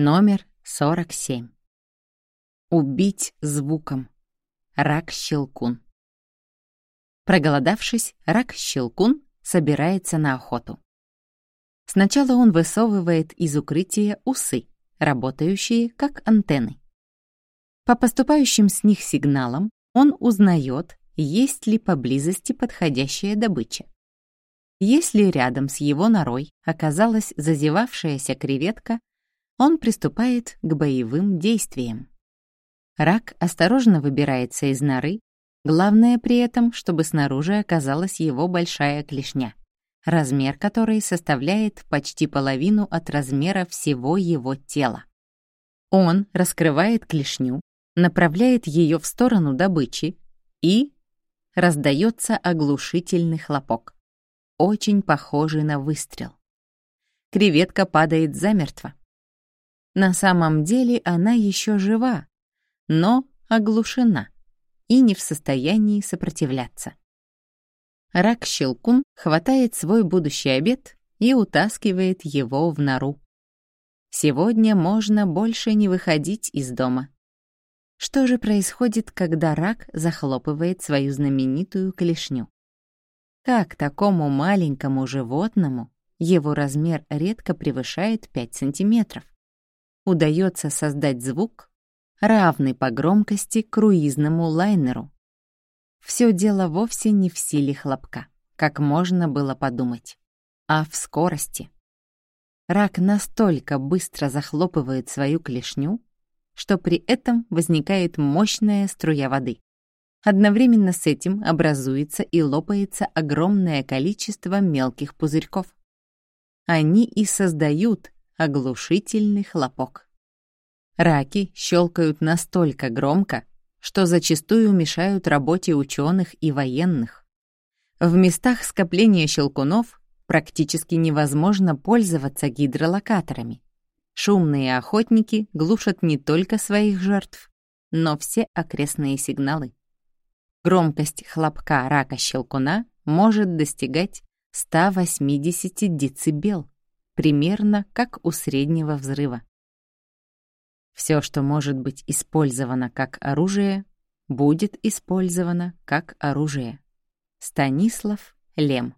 Номер 47. Убить звуком. Рак-щелкун. Проголодавшись, рак-щелкун собирается на охоту. Сначала он высовывает из укрытия усы, работающие как антенны. По поступающим с них сигналам он узнает, есть ли поблизости подходящая добыча. Если рядом с его норой оказалась зазевавшаяся креветка, он приступает к боевым действиям. Рак осторожно выбирается из норы, главное при этом, чтобы снаружи оказалась его большая клешня, размер которой составляет почти половину от размера всего его тела. Он раскрывает клешню, направляет ее в сторону добычи и раздается оглушительный хлопок, очень похожий на выстрел. Креветка падает замертво, на самом деле она еще жива, но оглушена и не в состоянии сопротивляться. Рак-щелкун хватает свой будущий обед и утаскивает его в нору. Сегодня можно больше не выходить из дома. Что же происходит, когда рак захлопывает свою знаменитую клешню? Как такому маленькому животному его размер редко превышает 5 сантиметров? Удается создать звук, равный по громкости круизному лайнеру. Все дело вовсе не в силе хлопка, как можно было подумать, а в скорости. Рак настолько быстро захлопывает свою клешню, что при этом возникает мощная струя воды. Одновременно с этим образуется и лопается огромное количество мелких пузырьков. Они и создают оглушительный хлопок. Раки щелкают настолько громко, что зачастую мешают работе ученых и военных. В местах скопления щелкунов практически невозможно пользоваться гидролокаторами. Шумные охотники глушат не только своих жертв, но все окрестные сигналы. Громкость хлопка рака-щелкуна может достигать 180 децибел примерно как у среднего взрыва. Все, что может быть использовано как оружие, будет использовано как оружие. Станислав Лем